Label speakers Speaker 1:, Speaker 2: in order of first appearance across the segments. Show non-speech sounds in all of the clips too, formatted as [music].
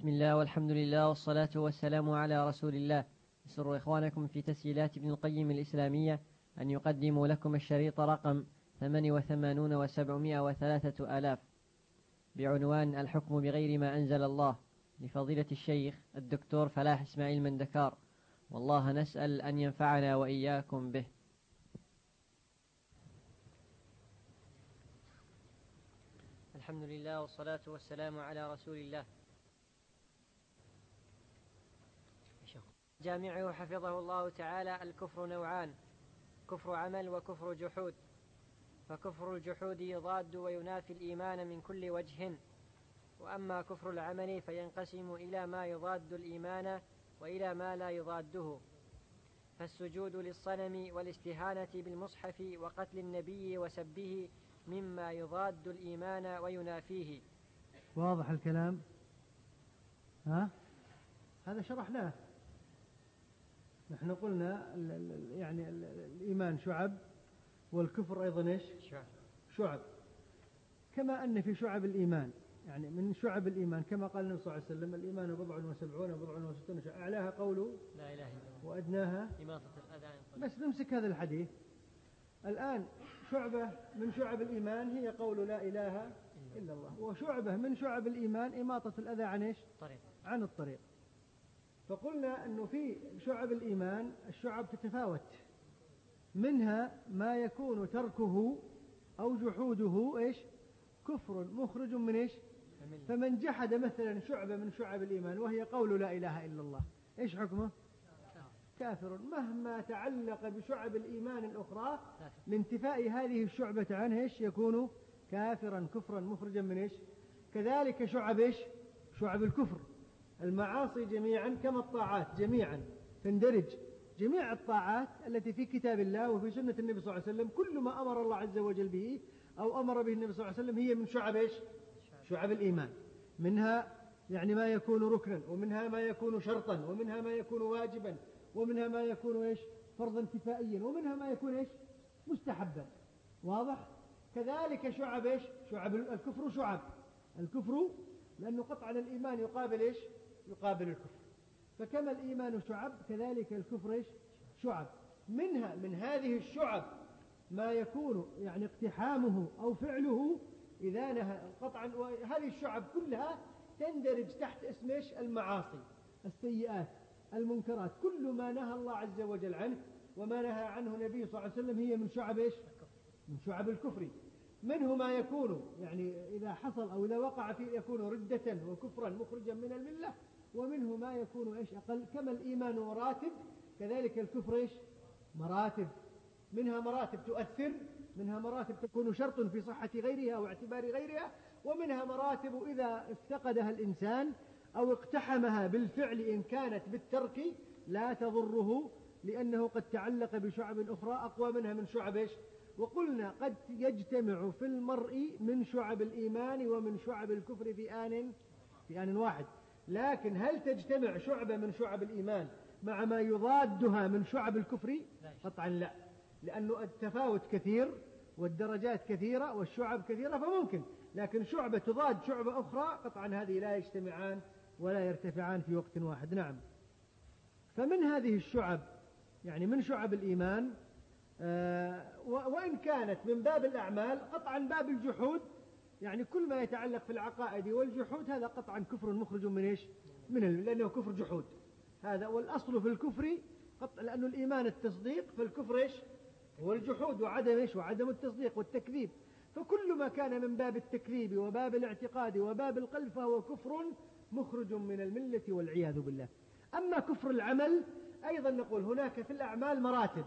Speaker 1: بسم الله والحمد لله والصلاة والسلام على رسول الله. يسر إخوانكم في تسجيلات ابن القيم الإسلامية أن يقدموا لكم الشريط رقم ثمن وثمانون وسبعمائة وثلاثة آلاف. بعنوان الحكم بغير ما أنزل الله لفضيلة الشيخ الدكتور فلاح إسماعيل مندكار. والله نسأل أن ينفعنا وإياكم به. الحمد لله والصلاة والسلام على رسول الله. جامعه حفظه الله تعالى الكفر نوعان كفر عمل وكفر جحود. فكفر الجحود يضاد وينافي الإيمان من كل وجه. وأما كفر العمل فينقسم إلى ما يضاد الإيمان وإلى ما لا يضاده. فالسجود للصنم والاستهانة بالمصحف وقتل النبي وسبه مما يضاد الإيمان وينافيه.
Speaker 2: واضح الكلام؟ ها؟ هذا شرحناه نحن قلنا ال ال يعني ال الإيمان شعب والكفر أيضا إيش؟
Speaker 1: شعب.
Speaker 2: شعب. كما أن في شعب الإيمان يعني من شعب الإيمان كما قال النبي صلى الله عليه وسلم الإيمان بضع وسبعون بضع وستون أعلاها قوله
Speaker 1: لا إله إلا الله.
Speaker 2: وأدناها؟
Speaker 1: إماطة الأذى.
Speaker 2: بس نمسك هذا الحديث. الآن شعبة من شعب الإيمان هي قول لا إله إلا الله. وشعبة من شعب الإيمان إماطة الأذى عن إيش؟
Speaker 1: طريق.
Speaker 2: عن الطريق. فقلنا أنه في شعب الإيمان الشعب تتفاوت. منها ما يكون تركه أو جحوده إيش؟ كفر مخرج من إيش؟
Speaker 1: فمن
Speaker 2: جحد مثلا شعبة من شعب الإيمان وهي قول لا إله إلا الله. إيش حكمه؟ كافر. مهما تعلق بشعب الإيمان الأخرى. لانتفاء هذه الشعبة عنه إيش؟ يكون كافرا كفرا مخرجا من إيش؟ كذلك شعب إيش؟ شعب الكفر. المعاصي جميعا كما الطاعات جميعا. تندرج جميع الطاعات التي في كتاب الله وفي سنة النبي صلى الله عليه وسلم كل ما أمر الله عز وجل به أو أمر به النبي صلى الله عليه وسلم هي من شعب إيش؟ شعب الإيمان. منها يعني ما يكون ركنا ومنها ما يكون شرطا ومنها ما يكون واجبا ومنها ما يكون إيش؟ فرضا كفائيا ومنها ما يكون إيش؟ مستحبا. واضح؟ كذلك شعب إيش؟ شعب الكفر شعب. الكفر لأنه قطعا الإيمان يقابل إيش؟ يقابل الكفر. فكما الإيمان شعب كذلك الكفر شعب. منها من هذه الشعب ما يكون يعني اقتحامه أو فعله إذا نهى قطعا وهذه الشعب كلها تندرج تحت اسم المعاصي السيئات المنكرات. كل ما نهى الله عز وجل عنه وما نهى عنه النبي صلى الله عليه وسلم هي من شعب إيش؟ من شعب الكفر. منه ما يكون يعني إذا حصل أو إذا وقع فيه يكون ردة وكفرا مخرجا من الملة. ومنه ما يكون إيش أقل كما الإيمان مراتب كذلك الكفر إيش؟ مراتب. منها مراتب تؤثر منها مراتب تكون شرط في صحة غيرها أو اعتبار غيرها ومنها مراتب إذا افتقدها الإنسان أو اقتحمها بالفعل إن كانت بالترك لا تضره لأنه قد تعلق بشعب أخرى أقوى منها من شعب إيش؟ وقلنا قد يجتمع في المرء من شعب الإيمان ومن شعب الكفر في آن في آن واحد. لكن هل تجتمع شعبة من شعب الإيمان مع ما يضادها من شعب الكفر؟ قطعا لا. لأنه التفاوت كثير والدرجات كثيرة والشعب كثيرة فممكن. لكن شعبة تضاد شعبة أخرى قطعا هذه لا يجتمعان ولا يرتفعان في وقت واحد. نعم. فمن هذه الشعب يعني من شعب الإيمان آه، وإن كانت من باب الأعمال قطعا باب الجحود يعني كل ما يتعلق في العقائد والجحود هذا قطعا كفر مخرج من إيش؟ من لأنه كفر جحود. هذا والأصل في الكفر قط... لأنه الإيمان التصديق فالكفر إيش؟ هو الجحود وعدم إيش؟ وعدم التصديق والتكذيب. فكل ما كان من باب التكذيب وباب الاعتقاد وباب القلب فهو كفر مخرج من الملة والعياذ بالله. أما كفر العمل أيضا نقول هناك في الأعمال مراتب.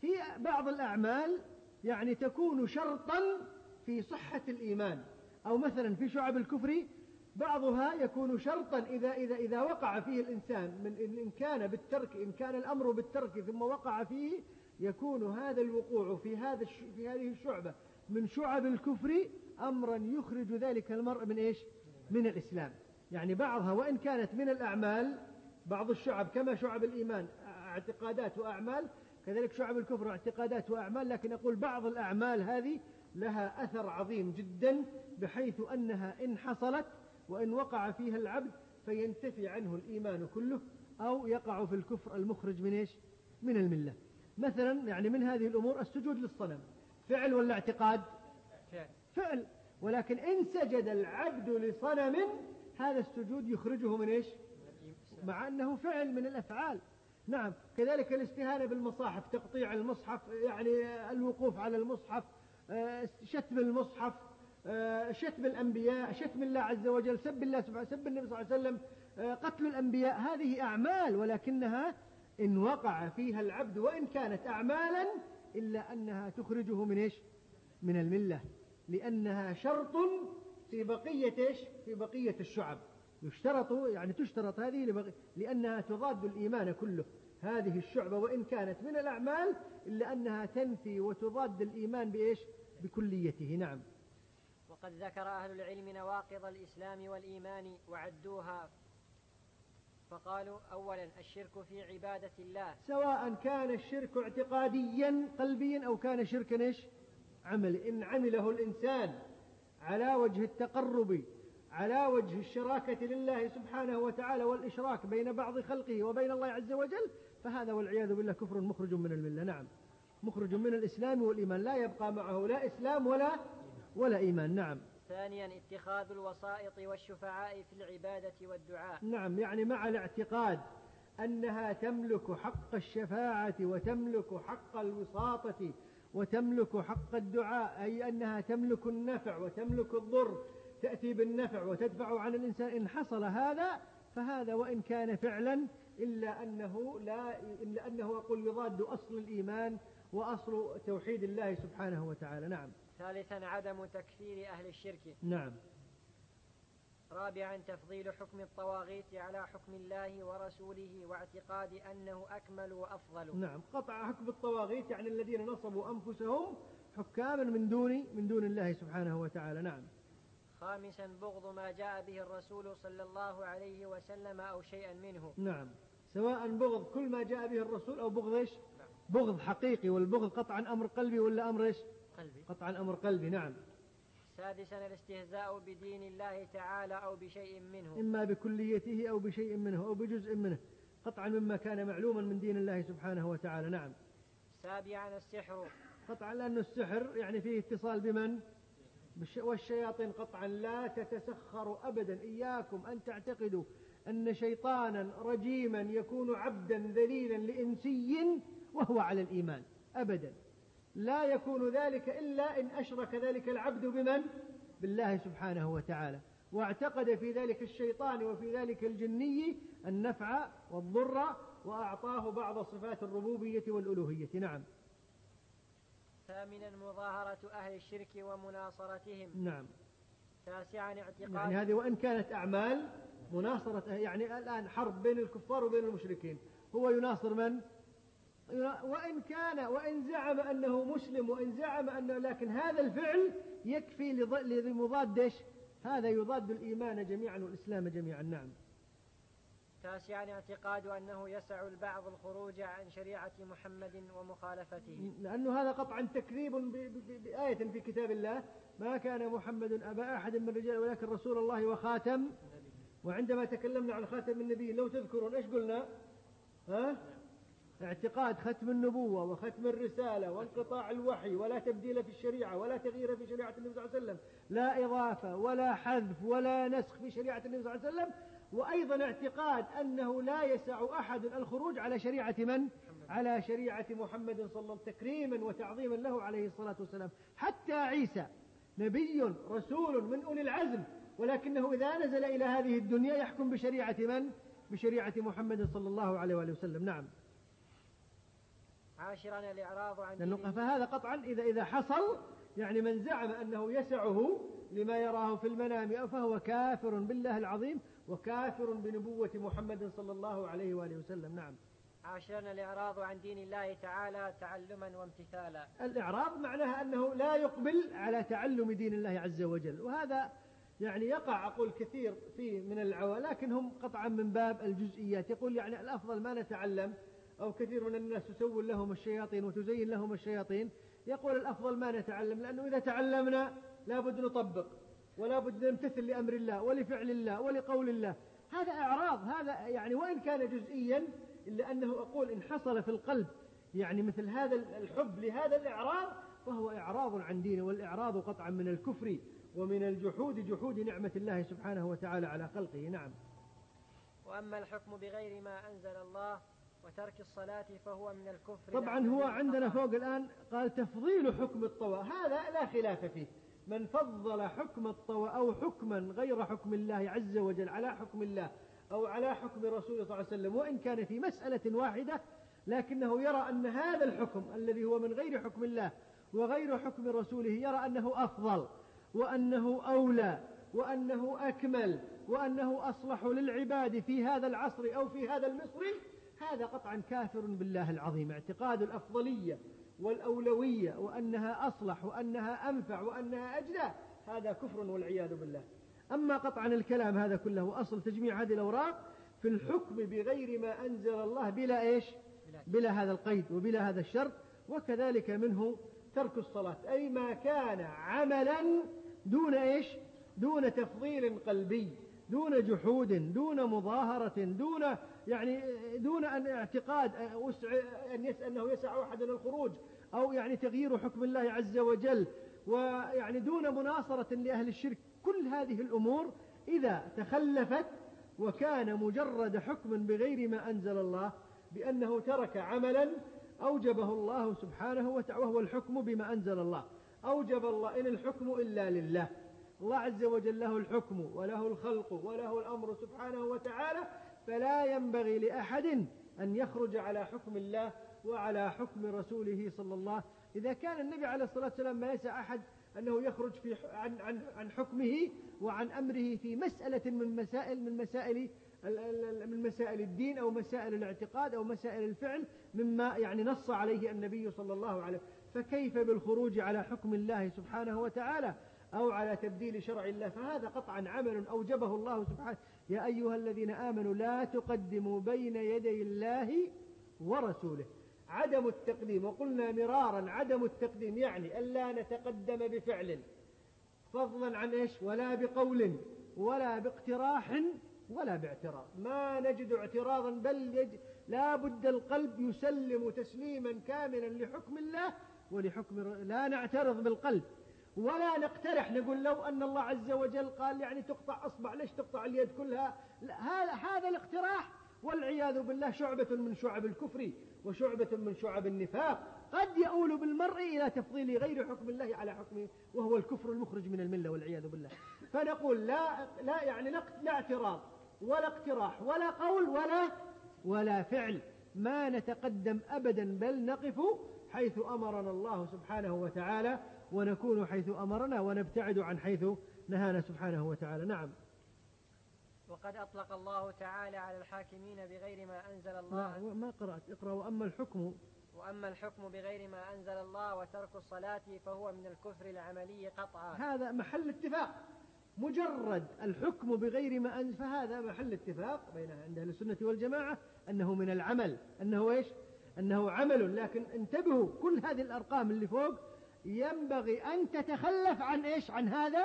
Speaker 2: في بعض الأعمال يعني تكون شرطا في صحة الإيمان أو مثلا في شعب الكفر بعضها يكون شرطا إذا إذا إذا وقع فيه الإنسان من إن كان بالترك إن كان الأمر بالترك ثم وقع فيه يكون هذا الوقوع في هذا في هذه الشعبة من شعب الكفر أمرا يخرج ذلك المرء من إيش؟ من الإسلام يعني بعضها وإن كانت من الأعمال بعض الشعب كما شعب الإيمان اعتقادات وأعمال كذلك شعب الكفر اعتقادات وأعمال لكن أقول بعض الأعمال هذه لها أثر عظيم جدا بحيث أنها إن حصلت وإن وقع فيها العبد فينتفي عنه الإيمان كله أو يقع في الكفر المخرج من إيش؟ من الملة. مثلا يعني من هذه الأمور السجود للصنم. فعل ولا اعتقاد؟
Speaker 1: فعل.
Speaker 2: ولكن إن سجد العبد لصنم هذا السجود يخرجه من إيش؟ مع أنه فعل من الأفعال. نعم. كذلك الاستهانة بالمصاحف تقطيع المصحف يعني الوقوف على المصحف شتم المصحف آه، شتم الأنبياء شتم الله عز وجل سب الله سبحانه سب النبي صلى الله عليه وسلم. آه، قتل الأنبياء هذه أعمال ولكنها إن وقع فيها العبد وإن كانت أعمالا إلا أنها تخرجه من إيش؟ من الملة لأنها شرط في بقية إيش؟ في بقية الشعب. يشترط يعني تشترط هذه لأنها تضاد الإيمان كله. هذه الشعبة وإن كانت من الأعمال إلا أنها تنفي وتضاد الإيمان بإيش؟ بكليته نعم.
Speaker 1: وقد ذكر أهل العلم نواقض الإسلام والإيمان وعدوها. فقالوا أولا الشرك في عبادة الله.
Speaker 2: سواء كان الشرك اعتقاديا قلبيا أو كان شركا إيش؟ عمل إن عمله الإنسان على وجه التقرب على وجه الشراكة لله سبحانه وتعالى والإشراك بين بعض خلقه وبين الله عز وجل فهذا والعياذ بالله كفر مخرج من الملة. نعم. مخرج من الإسلام والإيمان. لا يبقى معه لا إسلام ولا ولا إيمان. نعم.
Speaker 1: ثانيا اتخاذ الوسائط والشفعاء في العبادة والدعاء.
Speaker 2: نعم. يعني مع الاعتقاد أنها تملك حق الشفاعة وتملك حق الوساطة وتملك حق الدعاء أي أنها تملك النفع وتملك الضر تأتي بالنفع وتدفع عن الإنسان. إن حصل هذا فهذا وإن كان فعلا إلا أنه لا إلا أنه أقول يضاد أصل الإيمان وأصل توحيد الله سبحانه وتعالى. نعم.
Speaker 1: ثالثا عدم تكفير أهل الشرك.
Speaker 2: نعم.
Speaker 1: رابعا تفضيل حكم الطواغيت على حكم الله ورسوله واعتقاد أنه أكمل وأفضل.
Speaker 2: نعم. قطع حكم الطواغيت يعني الذين نصبوا أنفسهم حكاما من دون من دون الله سبحانه وتعالى. نعم.
Speaker 1: خامسا بغض ما جاء به الرسول صلى الله عليه وسلم أو شيئا منه.
Speaker 2: نعم. سواء بغض كل ما جاء به الرسول أو بغض إيش؟ نعم. بغض حقيقي والبغض قطعا أمر قلبي ولا أمر إيش؟
Speaker 1: قلبي.
Speaker 2: قطعا أمر قلبي نعم.
Speaker 1: سادسا الاستهزاء بدين الله تعالى أو بشيء منه.
Speaker 2: إما بكليته أو بشيء منه أو بجزء منه. قطعا مما كان معلوما من دين الله سبحانه وتعالى نعم.
Speaker 1: سابعا السحر.
Speaker 2: قطعا لأن السحر يعني فيه اتصال بمن؟ والشياطين قطعا لا تتسخر أبدا. إياكم أن تعتقدوا أن شيطانا رجيما يكون عبدا ذليلا لإنسي وهو على الإيمان. أبدا. لا يكون ذلك إلا إن أشرك ذلك العبد بمن؟ بالله سبحانه وتعالى. واعتقد في ذلك الشيطان وفي ذلك الجني النفع والضر وأعطاه بعض صفات الربوبية والألوهية. نعم.
Speaker 1: ثامنا مظاهرة أهل الشرك ومناصرتهم.
Speaker 2: نعم.
Speaker 1: تاسعا اعتقاد
Speaker 2: يعني هذه وإن كانت أعمال مناصرة يعني الآن حرب بين الكفار وبين المشركين. هو يناصر من؟ وإن كان وإن زعم أنه مسلم وإن زعم أنه لكن هذا الفعل يكفي لمضاد هذا يضاد الإيمان جميعا والإسلام جميعا. نعم.
Speaker 1: تاسعا اعتقاد أنه يسع البعض الخروج عن شريعة محمد ومخالفته.
Speaker 2: لأنه هذا قطعا تكذيب بآية في كتاب الله. ما كان محمد أبا أحد من الرجال ولكن رسول الله وخاتم. وعندما تكلمنا عن خاتم النبي لو تذكرون إيش قلنا؟ ها؟ اعتقاد ختم النبوة وختم الرسالة وانقطاع الوحي ولا تبديل في الشريعة ولا تغيير في شريعة النبي صلى الله عليه وسلم. لا إضافة ولا حذف ولا نسخ في شريعة النبي صلى الله عليه وسلم. وأيضا اعتقاد أنه لا يسع أحد الخروج على شريعة من؟ على شريعة محمد صلى الله عليه وسلم تكريما وتعظيما له عليه الصلاة والسلام حتى عيسى نبي رسول من أولي العزم ولكنه إذا نزل إلى هذه الدنيا يحكم بشريعة من؟ بشريعة محمد صلى الله عليه وآله وسلم نعم
Speaker 1: عاشرا الإعراض عن
Speaker 2: فهذا قطعا إذا إذا حصل يعني من زعم أنه يسعه لما يراه في المنام فهو كافر بالله العظيم وكافر بنبوة محمد صلى الله عليه وآله وسلم. نعم.
Speaker 1: عاشرا الإعراض عن دين الله تعالى تعلما وامتثالا.
Speaker 2: الإعراض معناها أنه لا يقبل على تعلم دين الله عز وجل وهذا يعني يقع أقول كثير فيه من العوى لكن هم قطعا من باب الجزئيات. يقول يعني الأفضل ما نتعلم أو كثير من الناس تسول لهم الشياطين وتزين لهم الشياطين يقول الأفضل ما نتعلم لأنه إذا تعلمنا لابد نطبق. ولا بد نمتثل لأمر الله ولفعل الله ولقول الله. هذا إعراض هذا يعني وإن كان جزئيا إلا أنه أقول إن حصل في القلب يعني مثل هذا الحب لهذا الإعراض فهو إعراض عن دينه والإعراض قطعا من الكفر ومن الجحود جحود نعمة الله سبحانه وتعالى على خلقه. نعم.
Speaker 1: وأما الحكم بغير ما أنزل الله وترك الصلاة فهو من الكفر.
Speaker 2: طبعا هو عندنا فوق الآن قال تفضيل حكم الطوى هذا لا خلاف فيه. من فضل حكم الطوى أو حكما غير حكم الله عز وجل على حكم الله أو على حكم رسوله صلى الله عليه وسلم وإن كان في مسألة واحدة لكنه يرى أن هذا الحكم الذي هو من غير حكم الله وغير حكم رسوله يرى أنه أفضل وأنه أولى وأنه أكمل وأنه أصلح للعباد في هذا العصر أو في هذا المصر هذا قطعا كافر بالله العظيم اعتقاد الأفضلية. والأولوية وأنها أصلح وأنها أنفع وأنها أجدى هذا كفر والعياذ بالله. أما قطعا الكلام هذا كله أصل تجميع هذه الأوراق في الحكم بغير ما أنزل الله بلا إيش؟ بلا هذا القيد وبلا هذا الشرط وكذلك منه ترك الصلاة. أي ما كان عملا دون إيش؟ دون تفضيل قلبي دون جحود دون مظاهرة دون يعني دون أن اعتقاد أن يسأل أنه يسع أحد الخروج أو يعني تغيير حكم الله عز وجل ويعني دون مناصرة لأهل الشرك كل هذه الأمور إذا تخلفت وكان مجرد حكم بغير ما أنزل الله بأنه ترك عملا أوجبه الله سبحانه وتعالى وهو الحكم بما أنزل الله. أوجب الله إن الحكم إلا لله. الله عز وجل له الحكم وله الخلق وله الأمر سبحانه وتعالى فلا ينبغي لأحد أن يخرج على حكم الله وعلى حكم رسوله صلى الله عليه إذا كان النبي عليه الصلاة والسلام ما يسع أحد أنه يخرج في عن عن عن حكمه وعن أمره في مسألة من مسائل من مسائل من مسائل الدين أو مسائل الاعتقاد أو مسائل الفعل مما يعني نص عليه النبي صلى الله عليه فكيف بالخروج على حكم الله سبحانه وتعالى أو على تبديل شرع الله؟ فهذا قطعا عمل أوجبه الله سبحانه يا أيها الذين آمنوا لا تقدموا بين يدي الله ورسوله. عدم التقديم وقلنا مرارا عدم التقديم يعني ألا نتقدم بفعل فضلا عن إيش؟ ولا بقول ولا باقتراح ولا باعتراض. ما نجد اعتراضا بل يج... لا بد القلب يسلم تسليما كاملا لحكم الله ولحكم لا نعترض بالقلب. ولا نقترح نقول لو أن الله عز وجل قال يعني تقطع أصبع ليش تقطع اليد كلها؟ هذا هذا الاقتراح والعياذ بالله شعبة من شعب الكفر وشعبة من شعب النفاق. قد يؤول بالمرء إلى تفضيل غير حكم الله على حكمه وهو الكفر المخرج من الملة والعياذ بالله. فنقول لا لا يعني لا اعتراض ولا اقتراح ولا قول ولا ولا فعل ما نتقدم أبدا بل نقف حيث أمرنا الله سبحانه وتعالى ونكون حيث أمرنا ونبتعد عن حيث نهانا سبحانه وتعالى. نعم.
Speaker 1: وقد أطلق الله تعالى على الحاكمين بغير ما أنزل الله.
Speaker 2: لا ما قرأت. اقرأ. وأما الحكم.
Speaker 1: وأما الحكم بغير ما أنزل الله وترك الصلاة فهو من الكفر العملي قطعا.
Speaker 2: هذا محل اتفاق. مجرد الحكم بغير ما أنزل فهذا محل اتفاق بين عند أهل السنة والجماعة أنه من العمل. أنه إيش؟ أنه عمل لكن انتبهوا كل هذه الأرقام اللي فوق ينبغي أن تتخلف عن إيش؟ عن هذا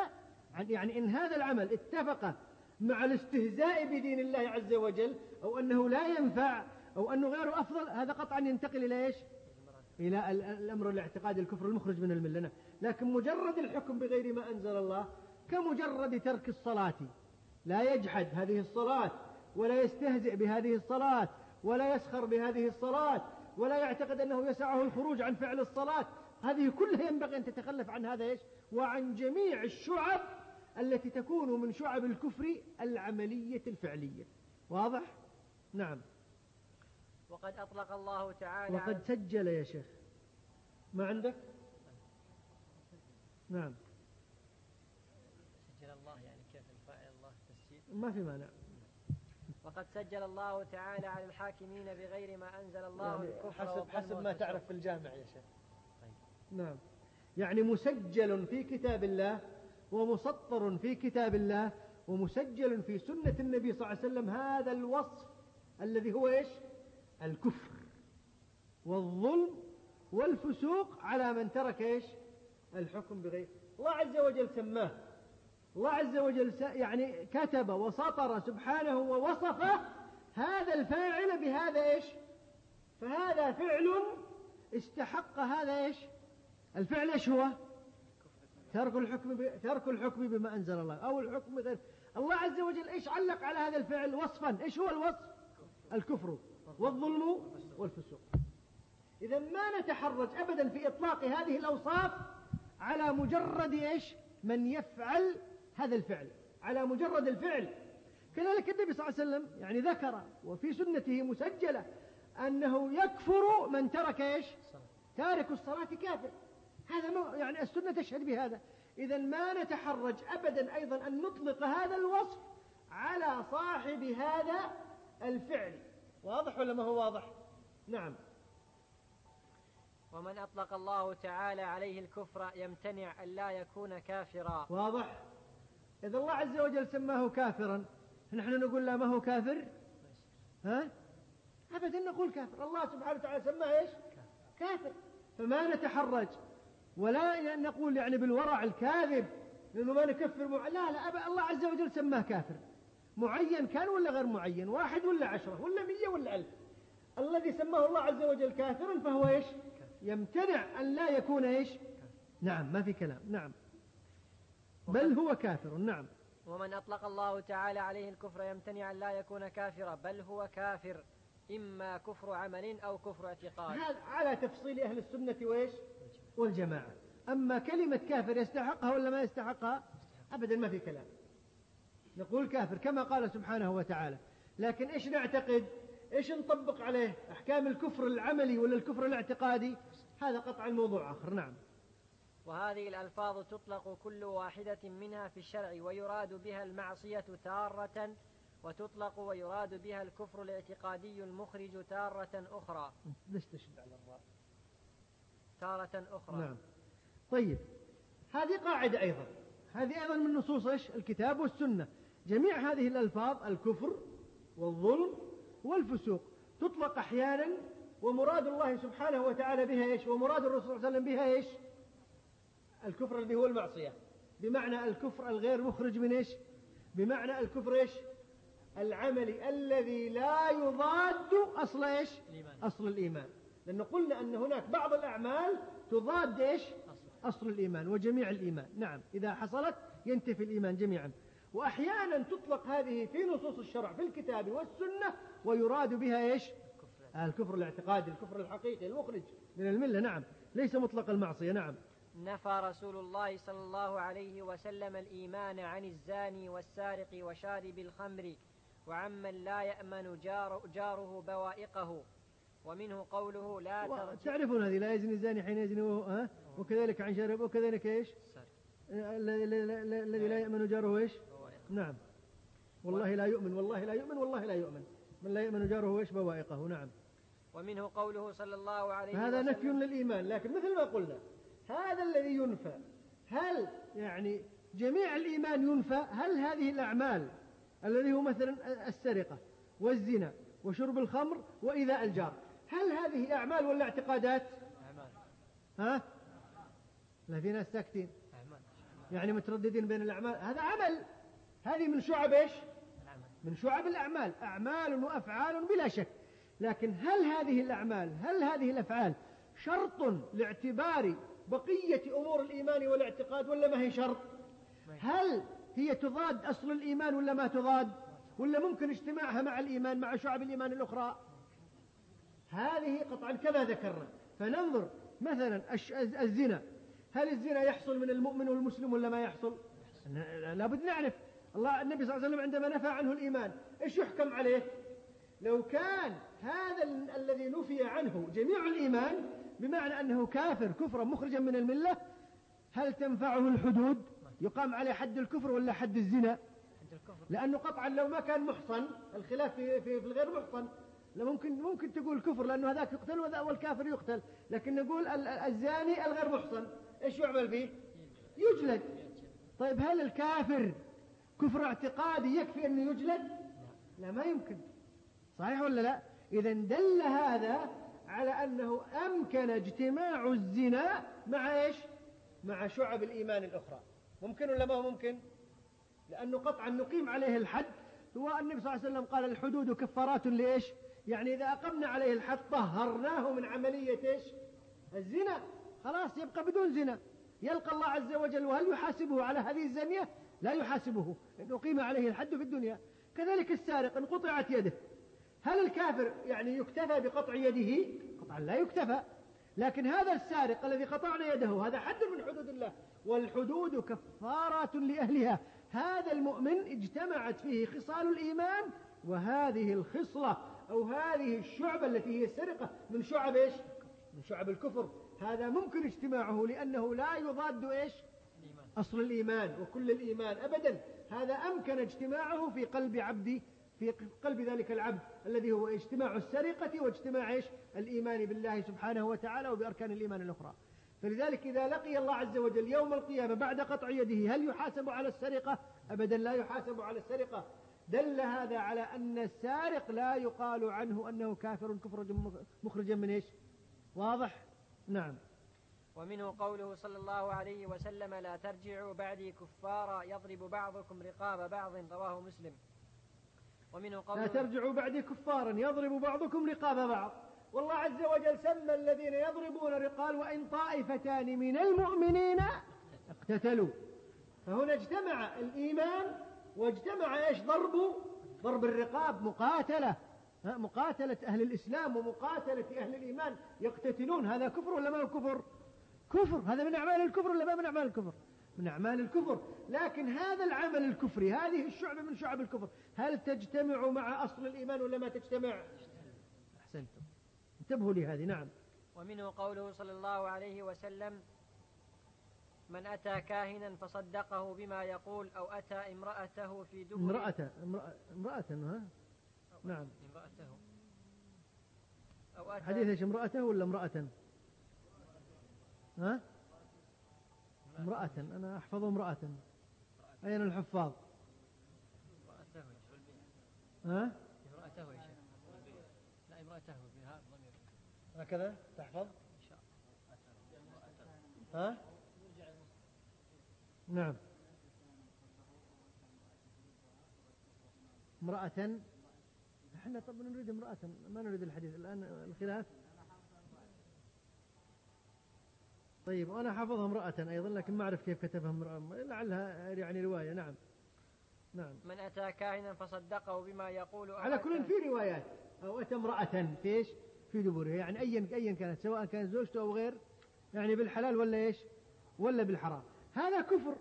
Speaker 2: عن يعني إن هذا العمل اتفق مع الاستهزاء بدين الله عز وجل أو أنه لا ينفع أو أنه غير أفضل هذا قطعا ينتقل إلى إيش؟ إلى الأمر الاعتقادي الكفر المخرج من الملة. لكن مجرد الحكم بغير ما أنزل الله كمجرد ترك الصلاة لا يجحد هذه الصلاة ولا يستهزئ بهذه الصلاة ولا يسخر بهذه الصلاة ولا يعتقد أنه يسعه الخروج عن فعل الصلاة. هذه كلها ينبغي أن تتخلف عن هذا إيش؟ وعن جميع الشعب التي تكون من شعب الكفر العملية الفعلية. واضح؟ نعم.
Speaker 1: وقد أطلق الله تعالى
Speaker 2: وقد سجل يا شيخ. ما عندك؟ نعم.
Speaker 1: سجل الله يعني كيف الفاعل الله تسجيل
Speaker 2: ما في مانع.
Speaker 1: وقد سجل الله تعالى على الحاكمين بغير ما أنزل الله
Speaker 2: يعني حسب, حسب ما تعرف في الجامع يا شيخ. طيب. نعم. يعني مسجل في كتاب الله ومسطر في كتاب الله ومسجل في سنة النبي صلى الله عليه وسلم هذا الوصف الذي هو إيش؟ الكفر والظلم والفسوق على من ترك إيش؟ الحكم بغير. الله عز وجل سماه. الله عز وجل يعني كتب وسطر سبحانه ووصف هذا الفاعل بهذا إيش؟ فهذا فعل استحق هذا إيش؟ الفعل إيش هو؟ ترك الحكم ب... ترك الحكم بما أنزل الله. أو الحكم غير. الله عز وجل إيش علق على هذا الفعل وصفا؟ إيش هو الوصف؟ الكفر والظلم والفسوق. إذا ما نتحرج أبدا في إطلاق هذه الأوصاف على مجرد إيش؟ من يفعل هذا الفعل على مجرد الفعل. كذلك النبي صلى الله عليه وسلم يعني ذكر وفي سنته مسجلة أنه يكفر من ترك إيش؟ تارك الصلاة كافر. هذا ما يعني السنة تشهد بهذا. إذا ما نتحرج أبدا أيضا أن نطلق هذا الوصف على صاحب هذا الفعل. واضح ولا ما هو واضح؟ نعم.
Speaker 1: ومن أطلق الله تعالى عليه الكفر يمتنع أن لا يكون كافرا.
Speaker 2: واضح. إذا الله عز وجل سماه كافرا نحن نقول لا ما هو كافر؟ ها؟ أبدا نقول كافر. الله سبحانه وتعالى سماه إيش؟ كافر. فما نتحرج. ولا نقول يعني بالورع الكاذب لأنه ما نكفر مع... لا لا أبا الله عز وجل سماه كافر. معين كان ولا غير معين؟ واحد ولا عشرة ولا مية ولا ألف. الذي سماه الله عز وجل كافرا فهو إيش؟ يمتنع أن لا يكون إيش؟ نعم ما في كلام. نعم. بل هو كافر نعم.
Speaker 1: ومن أطلق الله تعالى عليه الكفر يمتنع أن لا يكون كافرا بل هو كافر إما كفر عمل أو كفر اعتقاد.
Speaker 2: هذا على تفصيل أهل السنة وإيش؟ والجماعة. أما كلمة كافر يستحقها ولا ما يستحقها؟ أبدا ما في كلام. نقول كافر كما قال سبحانه وتعالى. لكن إيش نعتقد؟ إيش نطبق عليه؟ أحكام الكفر العملي ولا الكفر الاعتقادي؟ هذا قطعا موضوع آخر نعم.
Speaker 1: وهذه الألفاظ تطلق كل واحدة منها في الشرع ويراد بها المعصية تارة وتطلق ويراد بها الكفر الاعتقادي المخرج تارة أخرى.
Speaker 2: ليش تشد على الراء
Speaker 1: تارة أخرى.
Speaker 2: نعم. طيب هذه قاعدة أيضا. هذه أيضا من نصوص إيش؟ الكتاب والسنة. جميع هذه الألفاظ الكفر والظلم والفسوق تطلق أحيانا ومراد الله سبحانه وتعالى بها إيش؟ ومراد الرسول صلى الله عليه وسلم بها إيش؟ الكفر الذي هو المعصية. بمعنى الكفر الغير مخرج من إيش؟ بمعنى الكفر إيش؟ العملي الذي لا يضاد أصل إيش؟ الإيمان. أصل الإيمان. لأنه قلنا أن هناك بعض الأعمال تضاد إيش؟ أصل. الإيمان وجميع الإيمان. نعم إذا حصلت ينتفي الإيمان جميعا. وأحيانا تطلق هذه في نصوص الشرع في الكتاب والسنة ويراد بها إيش؟ الكفر الاعتقادي الكفر الحقيقي المخرج من الملة. نعم ليس مطلق المعصية. نعم.
Speaker 1: نفى رسول الله صلى الله عليه وسلم الإيمان عن الزاني والسارق وشارب الخمر وعمن لا يأمن جار جاره بوائقه. ومنه قوله لا
Speaker 2: تعرفون هذه لا يزني الزاني حين يزني ها؟ وكذلك عن شارب وكذلك إيش؟ الذي لا يأمن جاره إيش؟ نعم. والله لا يؤمن والله لا يؤمن والله لا يؤمن. من لا يأمن جاره إيش؟ بوائقه. نعم.
Speaker 1: ومنه قوله صلى الله عليه
Speaker 2: وسلم هذا نفي للإيمان لكن مثل ما قلنا هذا الذي ينفى. هل يعني جميع الإيمان ينفى؟ هل هذه الأعمال الذي هو مثلا السرقة والزنا وشرب الخمر وإيذاء الجار هل هذه أعمال ولا اعتقادات؟ أعمال ها؟ لا في ناس ساكتين. أعمال يعني مترددين بين الأعمال. هذا عمل. هذه من شعب إيش؟ من شعب الأعمال. أعمال وأفعال بلا شك. لكن هل هذه الأعمال هل هذه الأفعال شرط لاعتبار بقية أمور الإيمان والاعتقاد ولا ما هي شرط؟ هل هي تضاد أصل الإيمان ولا ما تضاد؟ ولا ممكن اجتماعها مع الإيمان مع شعب الإيمان الأخرى؟ هذه قطعا كما ذكرنا. فننظر مثلا الزنا. هل الزنا يحصل من المؤمن والمسلم ولا ما يحصل؟ لابد نعرف. الله النبي صلى الله عليه وسلم عندما نفى عنه الإيمان إيش يحكم عليه؟ لو كان هذا الذي نفي عنه جميع الإيمان بمعنى أنه كافر كفرا مخرجا من الملة هل تنفعه الحدود؟ يقام عليه حد الكفر ولا حد الزنا؟ لأنه قطعا لو ما كان محصن الخلاف في, في, في الغير محصن. ممكن ممكن تقول كفر لأنه هذاك يقتل والكافر يقتل لكن نقول الزاني الغير محصن. إيش يعمل فيه؟ يجلد. طيب هل الكافر كفر اعتقادي يكفي أنه يجلد؟ لا ما يمكن. صحيح ولا لا؟ إذا دل هذا على أنه أمكن اجتماع الزنا مع إيش؟ مع شعب الإيمان الأخرى. ممكن ولا ما هو ممكن؟ لأنه قطعا نقيم عليه الحد. هو النبي صلى الله عليه وسلم قال الحدود كفارات لإيش؟ يعني إذا أقمنا عليه الحد طهرناه من عملية إيش؟ الزنا. خلاص يبقى بدون زنا. يلقى الله عز وجل وهل يحاسبه على هذه الزانية؟ لا يحاسبه. إنه قيم عليه الحد في الدنيا. كذلك السارق إن قطعت يده هل الكافر يعني يكتفى بقطع يده؟ قطعا لا يكتفى. لكن هذا السارق الذي قطعنا يده هذا حد من حدود الله. والحدود كفارات لأهلها. هذا المؤمن اجتمعت فيه خصال الإيمان وهذه الخصلة أو هذه الشعبة التي هي السرقة من شعب إيش؟ من شعب الكفر. هذا ممكن اجتماعه لأنه لا يضاد إيش؟ أصل الإيمان وكل الإيمان أبدا. هذا أمكن اجتماعه في قلب عبد في قلب ذلك العبد الذي هو اجتماع السرقة واجتماع إيش؟ الإيمان بالله سبحانه وتعالى وبأركان الإيمان الأخرى. فلذلك إذا لقي الله عز وجل يوم القيامة بعد قطع يده هل يحاسب على السرقة؟ أبدا لا يحاسب على السرقة. دل هذا على أن السارق لا يقال عنه أنه كافر كفر مخرجا من إيش؟ واضح؟ نعم.
Speaker 1: ومنه قوله صلى الله عليه وسلم لا ترجعوا بعدي كفارا يضرب بعضكم رقاب بعض رواه مسلم.
Speaker 2: ومنه قوله لا ترجعوا بعدي كفارا يضرب بعضكم رقاب بعض. والله عز وجل سمى الذين يضربون الرقال وإن طائفتان من المؤمنين اقتتلوا. فهنا اجتمع الإيمان واجتمع إيش؟ ضرب ضرب الرقاب مقاتلة. مقاتلة أهل الإسلام ومقاتلة أهل الإيمان يقتتلون. هذا كفر ولا ما هو كفر؟ كفر. هذا من أعمال الكفر ولا ما من أعمال الكفر؟ من أعمال الكفر. لكن هذا العمل الكفري هذه الشعبة من شعب الكفر هل تجتمع مع أصل الإيمان ولا ما تجتمع؟ أحسنتم. انتبهوا لهذه نعم.
Speaker 1: ومنه قوله صلى الله عليه وسلم من أتى كاهنا فصدقه بما يقول أو أتى امرأته في دبر
Speaker 2: امرأة امرأة, امرأة ها؟ نعم. امرأته. أو أتى حديث إيش امرأته ولا امرأة؟ ها؟ امرأة أنا أحفظ امرأة. أين الحفاظ؟ ها؟ امرأته يا شيخ لا امرأته بها ضمير هكذا تحفظ؟ ها؟ نعم. امرأة. إحنا طب نريد امرأة ما نريد الحديث الآن الخلاف؟ طيب وأنا حافظها امرأة أيضا لكن ما أعرف كيف كتبها امرأة. لعلها يعني رواية. نعم.
Speaker 1: نعم. من أتى كاهنا فصدقه بما يقول
Speaker 2: على كل في روايات. أو أتى امرأة في إيش؟ في دبره. يعني أيا أيا كانت سواء كانت زوجته أو غير. يعني بالحلال ولا إيش؟ ولا بالحرام. هذا كفر.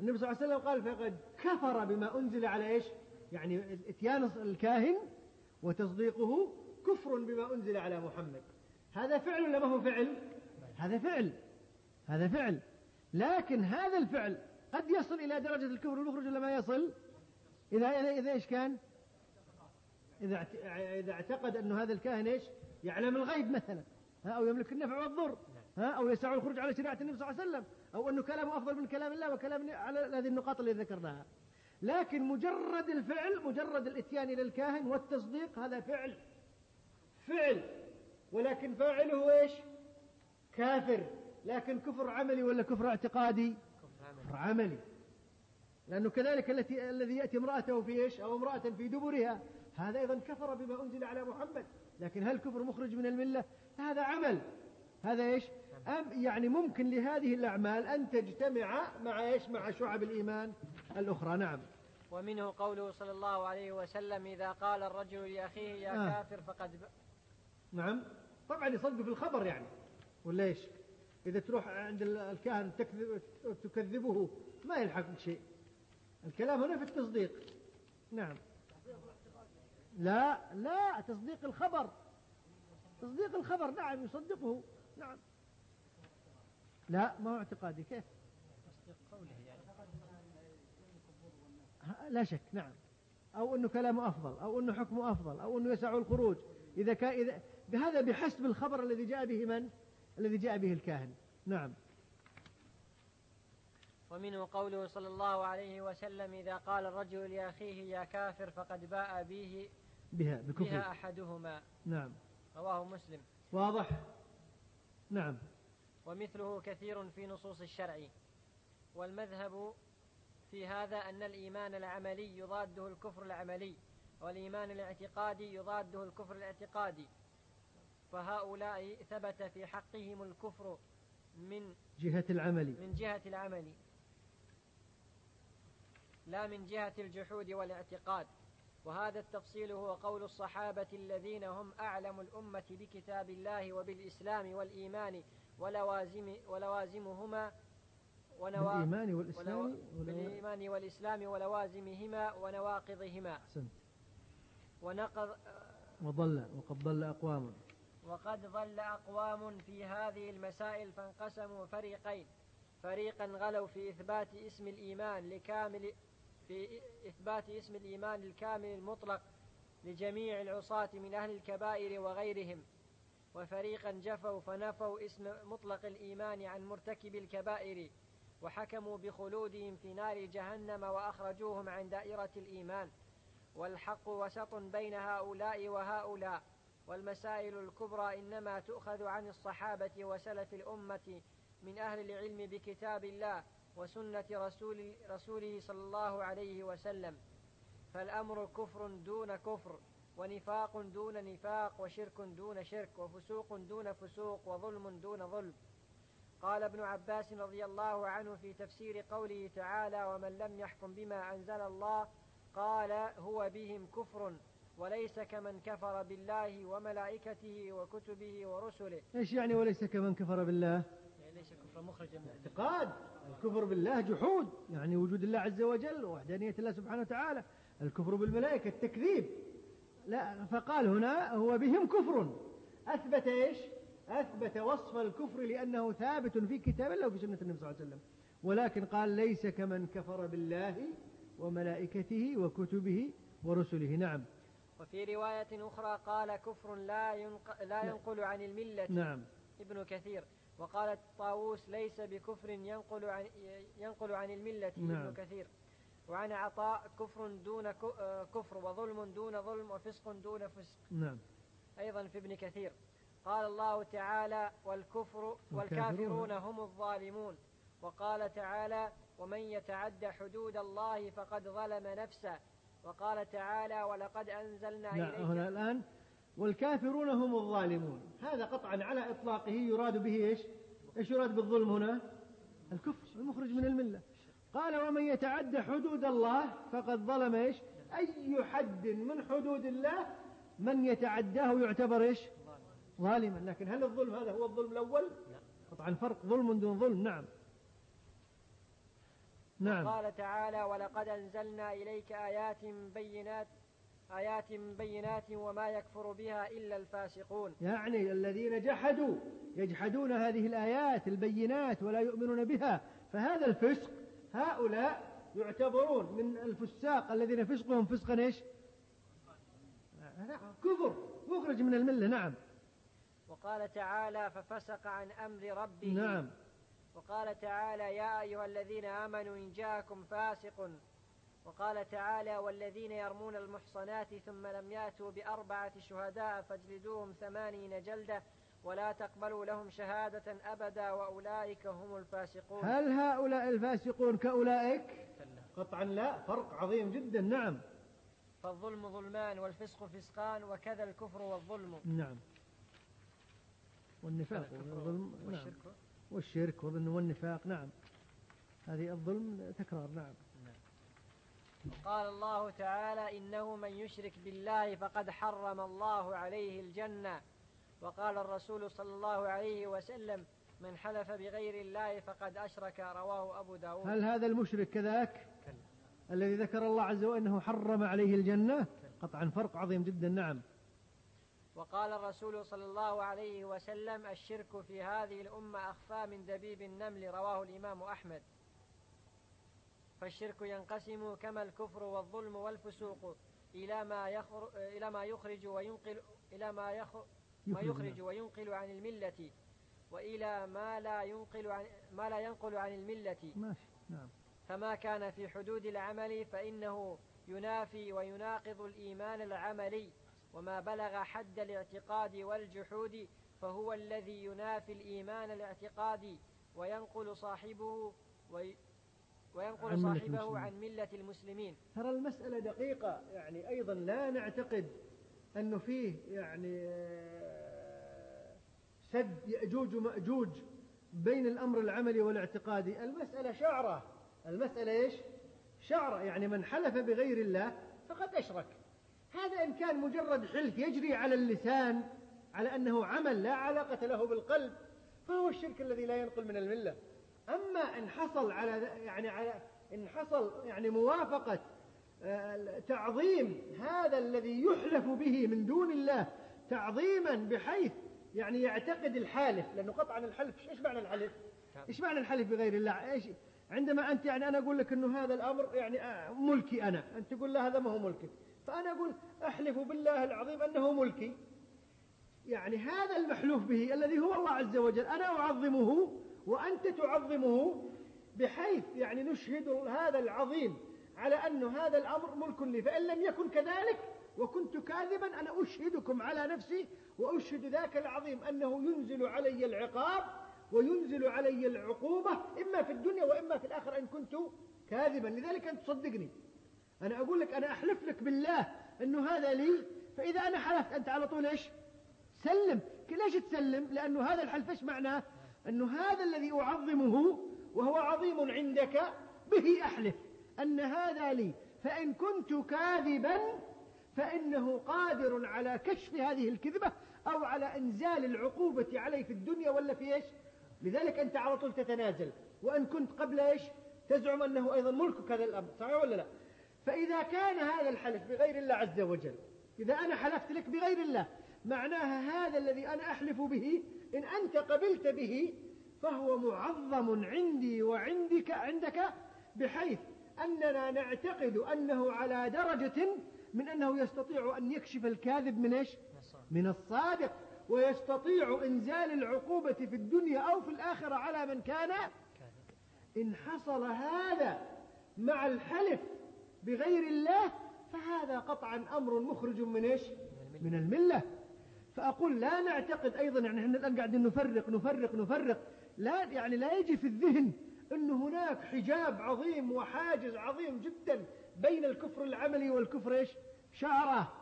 Speaker 2: النبي صلى الله عليه وسلم قال فقد كفر بما أنزل على إيش؟ يعني إتيان الكاهن وتصديقه كفر بما أنزل على محمد. هذا فعل ولا ما هو فعل؟ هذا فعل. هذا فعل. لكن هذا الفعل قد يصل إلى درجة الكفر والمخرج ولا ما يصل؟ إذا إذا إيش كان؟ إذا إذا اعتقد أن هذا الكاهن إيش؟ يعلم الغيب مثلا. أو يملك النفع والضر. أو يسع الخروج على شريعة النبي صلى الله عليه وسلم. أو أنه كلامه أفضل من كلام الله وكلام على هذه النقاط اللي ذكرناها. لكن مجرد الفعل مجرد الإتيان إلى الكاهن والتصديق هذا فعل. فعل. ولكن فاعله إيش؟ كافر. لكن كفر عملي ولا كفر اعتقادي؟ كفر عملي. لأنه كذلك التي الذي يأتي امرأته في إيش؟ أو امرأة في دبرها هذا أيضا كفر بما أنزل على محمد. لكن هل كفر مخرج من الملة؟ هذا عمل. هذا إيش؟ أم يعني ممكن لهذه الأعمال أن تجتمع مع إيش؟ مع شعب الإيمان الأخرى. نعم.
Speaker 1: ومنه قوله صلى الله عليه وسلم إذا قال الرجل لأخيه يا آه. كافر فقد ب...
Speaker 2: نعم. طبعا يصدق في الخبر يعني. ولا إيش؟ إذا تروح عند الكاهن تكذب تكذبه ما يلحق شيء. الكلام هنا في التصديق. نعم. لا لا تصديق الخبر. تصديق الخبر نعم يصدقه. نعم. لا ما هو اعتقادي كيف؟ تصديق قوله يعني. لا شك نعم. أو أنه كلامه أفضل أو أنه حكمه أفضل أو أنه يسع الخروج. إذا كان إذا بهذا بحسب الخبر الذي جاء به من؟ الذي جاء به الكاهن. نعم.
Speaker 1: ومنه قوله صلى الله عليه وسلم إذا قال الرجل لأخيه يا كافر فقد باء به
Speaker 2: بها بكفر.
Speaker 1: بها أحدهما.
Speaker 2: نعم.
Speaker 1: رواه مسلم.
Speaker 2: واضح. نعم.
Speaker 1: ومثله كثير في نصوص الشرع. والمذهب في هذا أن الإيمان العملي يضاده الكفر العملي والإيمان الاعتقادي يضاده الكفر الاعتقادي. فهؤلاء ثبت في حقهم الكفر من
Speaker 2: جهة العمل.
Speaker 1: من جهة العمل. لا من جهة الجحود والاعتقاد. وهذا التفصيل هو قول الصحابة الذين هم أعلم الأمة بكتاب الله وبالإسلام والإيمان ولوازم ولوازمهما
Speaker 2: ونوا... بالإيمان والإسلام ولو...
Speaker 1: بالإيمان والإسلام ولوازمهما ونواقضهما.
Speaker 2: أحسنت.
Speaker 1: ونقض
Speaker 2: وضل وقد ضل أقوام
Speaker 1: وقد ضل أقوام في هذه المسائل فانقسموا فريقين. فريقا غلوا في إثبات اسم الإيمان لكامل في إثبات اسم الإيمان الكامل المطلق لجميع العصاة من أهل الكبائر وغيرهم. وفريقا جفوا فنفوا اسم مطلق الإيمان عن مرتكب الكبائر وحكموا بخلودهم في نار جهنم وأخرجوهم عن دائرة الإيمان. والحق وسط بين هؤلاء وهؤلاء. والمسائل الكبرى إنما تؤخذ عن الصحابة وسلف الأمة من أهل العلم بكتاب الله وسنة رسول رسوله صلى الله عليه وسلم. فالأمر كفر دون كفر ونفاق دون نفاق وشرك دون شرك وفسوق دون فسوق وظلم دون ظلم. قال ابن عباس رضي الله عنه في تفسير قوله تعالى ومن لم يحكم بما أنزل الله قال هو بهم كفر وليس كمن كفر بالله وملائكته وكتبه ورسله.
Speaker 2: إيش يعني وليس كمن كفر بالله؟
Speaker 1: يعني ليس كفر مخرجا من
Speaker 2: اعتقاد. الكفر بالله جحود. يعني وجود الله عز وجل ووحدانية الله سبحانه وتعالى. الكفر بالملائكة التكذيب. لا فقال هنا هو بهم كفر. أثبت إيش؟ أثبت وصف الكفر لأنه ثابت في كتاب الله وفي سنة النبي صلى الله عليه وسلم. ولكن قال ليس كمن كفر بالله وملائكته وكتبه ورسله. نعم.
Speaker 1: وفي رواية أخرى قال كفر لا, ينق... لا ينقل عن الملة.
Speaker 2: نعم.
Speaker 1: ابن كثير. وقال الطاووس ليس بكفر ينقل عن ينقل عن الملة. نعم. ابن كثير. وعن عطاء كفر دون كفر وظلم دون ظلم وفسق دون فسق.
Speaker 2: نعم.
Speaker 1: أيضا في ابن كثير. قال الله تعالى والكفر والكافرون. هم الظالمون. وقال تعالى ومن يتعد حدود الله فقد ظلم نفسه. وقال تعالى ولقد أنزلنا
Speaker 2: إليك هنا الآن والكافرون هم الظالمون. هذا قطعا على إطلاقه يراد به إيش؟ إيش يراد بالظلم هنا؟ الكفر المخرج من الملة. قال ومن يتعد حدود الله فقد ظلم إيش؟ أي حد من حدود الله من يتعداه يعتبر إيش؟ ظالما. لكن هل الظلم هذا هو الظلم الأول؟ قطعا فرق ظلم دون ظلم نعم. نعم.
Speaker 1: قال تعالى ولقد أنزلنا إليك آيات بينات آيات بينات وما يكفر بها إلا الفاسقون.
Speaker 2: يعني الذين جحدوا يجحدون هذه الآيات البينات ولا يؤمنون بها فهذا الفسق هؤلاء يعتبرون من الفساق الذين فسقهم فسقا إيش؟ كفر مخرج من الملة نعم.
Speaker 1: وقال تعالى ففسق عن أمر ربه
Speaker 2: نعم.
Speaker 1: وقال تعالى يا أيها الذين آمنوا إن جاءكم فاسق. وقال تعالى والذين يرمون المحصنات ثم لم يأتوا بأربعة شهداء فاجلدوهم ثمانين جلدة ولا تقبلوا لهم شهادة أبدا وأولئك هم الفاسقون.
Speaker 2: هل هؤلاء الفاسقون كأولئك؟ قطعا لا فرق عظيم جدا نعم.
Speaker 1: فالظلم ظلمان والفسق فسقان وكذا الكفر والظلم.
Speaker 2: نعم. والنفاق والظلم نعم. والشرك والنفاق نعم. هذه الظلم تكرار نعم.
Speaker 1: قال الله تعالى إنه من يشرك بالله فقد حرم الله عليه الجنة. وقال الرسول صلى الله عليه وسلم من حلف بغير الله فقد أشرك رواه أبو داود.
Speaker 2: هل هذا المشرك كذاك؟ الذي ذكر الله عز وجل أنه حرم عليه الجنة؟ قطعا فرق عظيم جدا نعم.
Speaker 1: وقال الرسول صلى الله عليه وسلم الشرك في هذه الأمة أخفى من دبيب النمل رواه الإمام أحمد. فالشرك ينقسم كما الكفر والظلم والفسوق إلى ما يخرج إلى ما يخرج وينقل إلى ما يخرج ما يخرج وينقل عن الملة وإلى ما لا ينقل عن ما لا ينقل عن الملة.
Speaker 2: ماشي. نعم.
Speaker 1: فما كان في حدود العمل فإنه ينافي ويناقض الإيمان العملي. وما بلغ حد الاعتقاد والجحود فهو الذي ينافي الإيمان الاعتقادي وينقل صاحبه وي وينقل
Speaker 2: عن
Speaker 1: صاحبه. عن ملة المسلمين.
Speaker 2: ترى المسألة دقيقة يعني أيضا لا نعتقد أنه فيه يعني آه، سد يأجوج ومأجوج بين الأمر العملي والاعتقادي. المسألة شعرة. المسألة إيش؟ شعرة. يعني من حلف بغير الله فقد أشرك. هذا إن كان مجرد حلف يجري على اللسان على أنه عمل لا علاقة له بالقلب فهو الشرك الذي لا ينقل من الملة أما إن حصل على يعني على إن حصل يعني موافقة آه، تعظيم هذا الذي يحلف به من دون الله تعظيما بحيث يعني يعتقد الحالف لأنه قطعا الحلف إيش معنى الحلف؟ إيش معنى الحلف بغير الله؟ إيش عندما أنت يعني أنا أقول لك أنه هذا الأمر يعني آه، ملكي أنا أنت تقول لا هذا ما هو ملكك فأنا أقول أحلف بالله العظيم أنه ملكي. يعني هذا المحلوف به الذي هو الله عز وجل أنا أعظمه وأنت تعظمه بحيث يعني نشهد هذا العظيم على أن هذا الأمر ملك لي. فإن لم يكن كذلك وكنت كاذبا أنا أشهدكم على نفسي وأشهد ذاك العظيم أنه ينزل علي العقاب وينزل علي العقوبة إما في الدنيا وإما في الآخرة إن كنت كاذبا. لذلك أنت تصدقني. أنا أقول لك أنا أحلف لك بالله أنه هذا لي فإذا أنا حلفت أنت على طول إيش؟ سلم. ليش تسلم؟ لأنه هذا الحلف إيش معناه؟ أنه هذا الذي أعظمه وهو عظيم عندك به أحلف أن هذا لي. فإن كنت كاذبا فإنه قادر على كشف هذه الكذبة أو على إنزال العقوبة عليه في الدنيا ولا في إيش؟ لذلك أنت على طول تتنازل. وإن كنت قبل إيش؟ تزعم أنه أيضا ملكك هذا الأمر صحيح ولا لا؟ فإذا كان هذا الحلف بغير الله عز وجل إذا أنا حلفت لك بغير الله معناها هذا الذي أنا أحلف به إن أنت قبلت به فهو معظم عندي وعندك عندك بحيث أننا نعتقد أنه على درجة من أنه يستطيع أن يكشف الكاذب من إيش؟ من الصادق ويستطيع إنزال العقوبة في الدنيا أو في الآخرة على من كان. إن حصل هذا مع الحلف بغير الله فهذا قطعا أمر مخرج من إيش؟ من الملة. فأقول لا نعتقد أيضا يعني إحنا الآن قاعدين نفرق نفرق نفرق. لا يعني لا يجي في الذهن أن هناك حجاب عظيم وحاجز عظيم جدا بين الكفر العملي والكفر إيش؟ شعرة.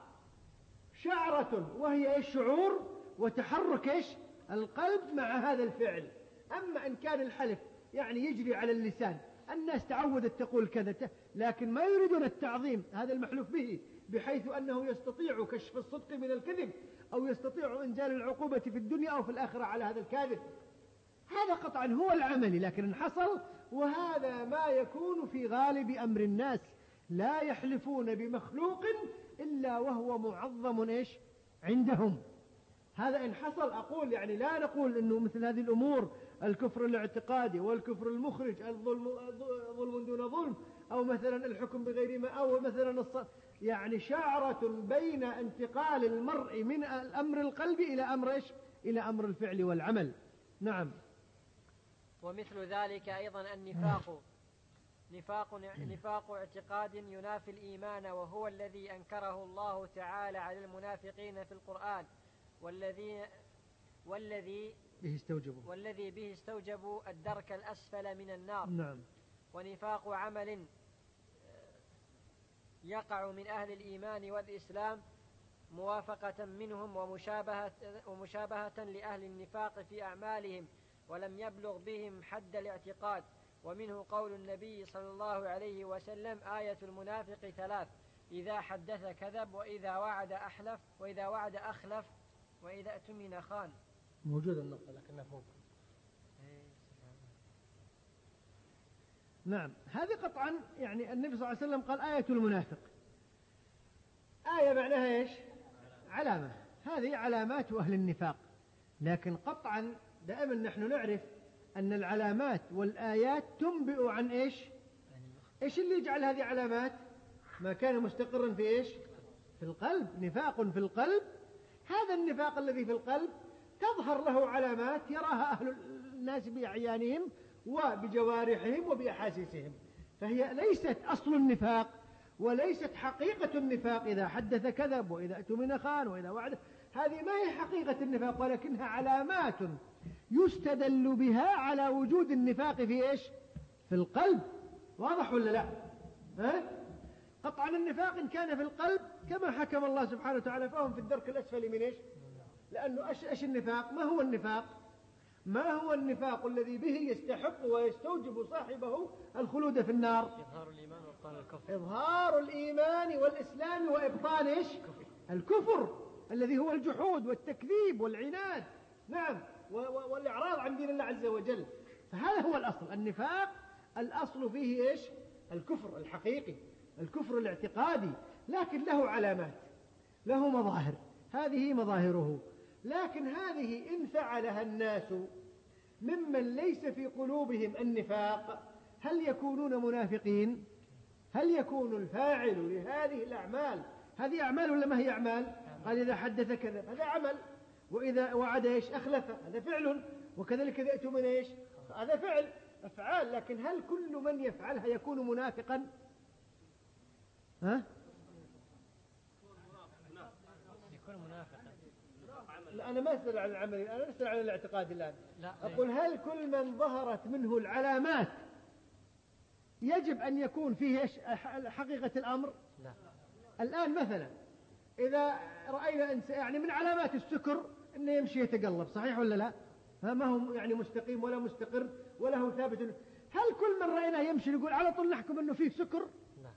Speaker 2: شعرة وهي إيش؟ شعور وتحرك إيش؟ القلب مع هذا الفعل. أما إن كان الحلف يعني يجري على اللسان. الناس تعودت تقول كذا لكن ما يريدون التعظيم هذا المحلوف به بحيث أنه يستطيع كشف الصدق من الكذب أو يستطيع إنزال العقوبة في الدنيا أو في الآخرة على هذا الكاذب. هذا قطعا هو العمل لكن إن حصل وهذا ما يكون في غالب أمر الناس. لا يحلفون بمخلوق إلا وهو معظم إيش؟ عندهم. هذا إن حصل أقول يعني لا نقول أنه مثل هذه الأمور الكفر الاعتقادي والكفر المخرج الظلم ظلم دون ظلم. أو مثلا الحكم بغير ما أو مثلا الص... يعني شعرة بين انتقال المرء من الأمر القلبي إلى أمر إيش؟ إلى أمر الفعل والعمل. نعم.
Speaker 1: ومثل ذلك أيضا النفاق. نفاق نفاق اعتقاد ينافي الإيمان وهو الذي أنكره الله تعالى على المنافقين في القرآن والذي والذي
Speaker 2: به استوجبوا.
Speaker 1: والذي به استوجبوا الدرك الأسفل من النار.
Speaker 2: نعم.
Speaker 1: ونفاق عمل يقع من أهل الإيمان والإسلام موافقة منهم ومشابهة, ومشابهة لأهل النفاق في أعمالهم ولم يبلغ بهم حد الاعتقاد. ومنه قول النبي صلى الله عليه وسلم آية المنافق ثلاث إذا حدث كذب وإذا وعد أحلف وإذا وعد أخلف وإذا أؤتمن خان.
Speaker 2: موجودة النقطة لكنها فوق نعم. هذه قطعا يعني النبي صلى الله عليه وسلم قال آية المنافق. آية معناها إيش؟ علامة. هذه علامات أهل النفاق. لكن قطعا دائما نحن نعرف أن العلامات والآيات تنبئ عن إيش؟ إيش اللي يجعل هذه علامات؟ ما كان مستقرا في إيش؟ في القلب. نفاق في القلب. هذا النفاق الذي في القلب تظهر له علامات يراها أهل الناس بأعيانهم وبجوارحهم وبأحاسيسهم. فهي ليست أصل النفاق وليست حقيقة النفاق إذا حدث كذب وإذا اؤتمن خان وإذا وعد. هذه ما هي حقيقة النفاق ولكنها علامات يستدل بها على وجود النفاق في إيش؟ في القلب. واضح ولا لا؟ ها؟ قطعا النفاق إن كان في القلب كما حكم الله سبحانه وتعالى فهم في الدرك الأسفل من إيش؟ لأنه أش, أش النفاق؟ ما هو النفاق؟ ما هو النفاق الذي به يستحق ويستوجب صاحبه الخلود في النار؟
Speaker 1: إظهار الإيمان وإبطال الكفر.
Speaker 2: إظهار الإيمان والإسلام وإبطال إيش؟ الكفر الذي هو الجحود والتكذيب والعناد. نعم والإعراض عن دين الله عز وجل. فهذا هو الأصل. النفاق الأصل فيه إيش؟ الكفر الحقيقي الكفر الاعتقادي. لكن له علامات له مظاهر. هذه مظاهره. لكن هذه إن فعلها الناس ممن ليس في قلوبهم النفاق هل يكونون منافقين؟ هل يكون الفاعل لهذه الأعمال هذه أعمال ولا ما هي أعمال؟ قال إذا حدث كذب هذا عمل. وإذا وعد إيش؟ أخلف هذا فعل. وكذلك إذا من إيش؟ هذا فعل أفعال. لكن هل كل من يفعلها يكون منافقا؟ ها
Speaker 1: يكون منافقا
Speaker 2: لا أنا ما أسأل عن العمل أنا أسأل عن الاعتقاد الآن.
Speaker 1: لا
Speaker 2: أقول هل كل من ظهرت منه العلامات يجب أن يكون فيه حقيقة الأمر؟
Speaker 1: لا.
Speaker 2: الآن مثلا إذا رأينا إنسان يعني من علامات السكر أنه يمشي يتقلب صحيح ولا لا؟ ما هو يعني مستقيم ولا مستقر ولا هو ثابت. هل كل من رأيناه يمشي نقول على طول نحكم أنه فيه سكر؟
Speaker 1: لا.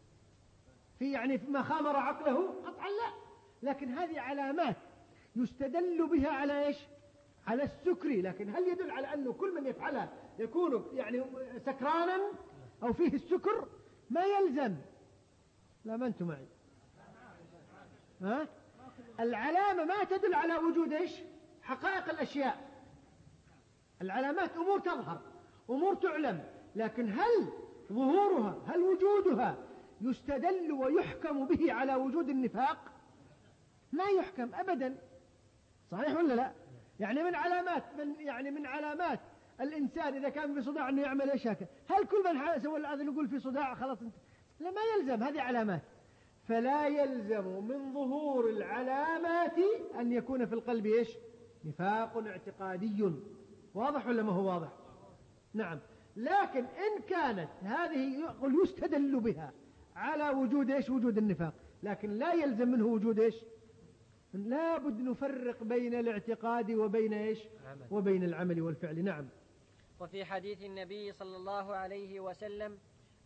Speaker 2: في يعني ما خامر عقله؟ قطعا لا. لكن هذه علامات يستدل بها على إيش؟ على السكر لكن هل يدل على أنه كل من يفعلها يكون يعني سكرانا أو فيه السكر؟ ما يلزم. لا ما أنتم معي. ها؟ العلامة ما تدل على وجود إيش؟ حقائق الأشياء. العلامات أمور تظهر أمور تعلم. لكن هل ظهورها هل وجودها يستدل ويحكم به على وجود النفاق؟ ما يحكم أبدا. صحيح ولا لا؟ يعني من علامات من يعني من علامات الإنسان إذا كان في صداع أنه يعمل إيش هل كل من سوى هذا يقول في صداع خلاص أنت؟ لا ما يلزم هذه علامات. فلا يلزم من ظهور العلامات أن يكون في القلب إيش؟ نفاق اعتقادي. واضح ولا ما هو واضح؟ نعم. لكن إن كانت هذه يقول يستدل بها على وجود إيش؟ وجود النفاق. لكن لا يلزم منه وجود إيش؟ لا بد نفرق بين الاعتقاد وبين إيش؟
Speaker 1: عمل.
Speaker 2: وبين العمل والفعل. نعم.
Speaker 1: وفي حديث النبي صلى الله عليه وسلم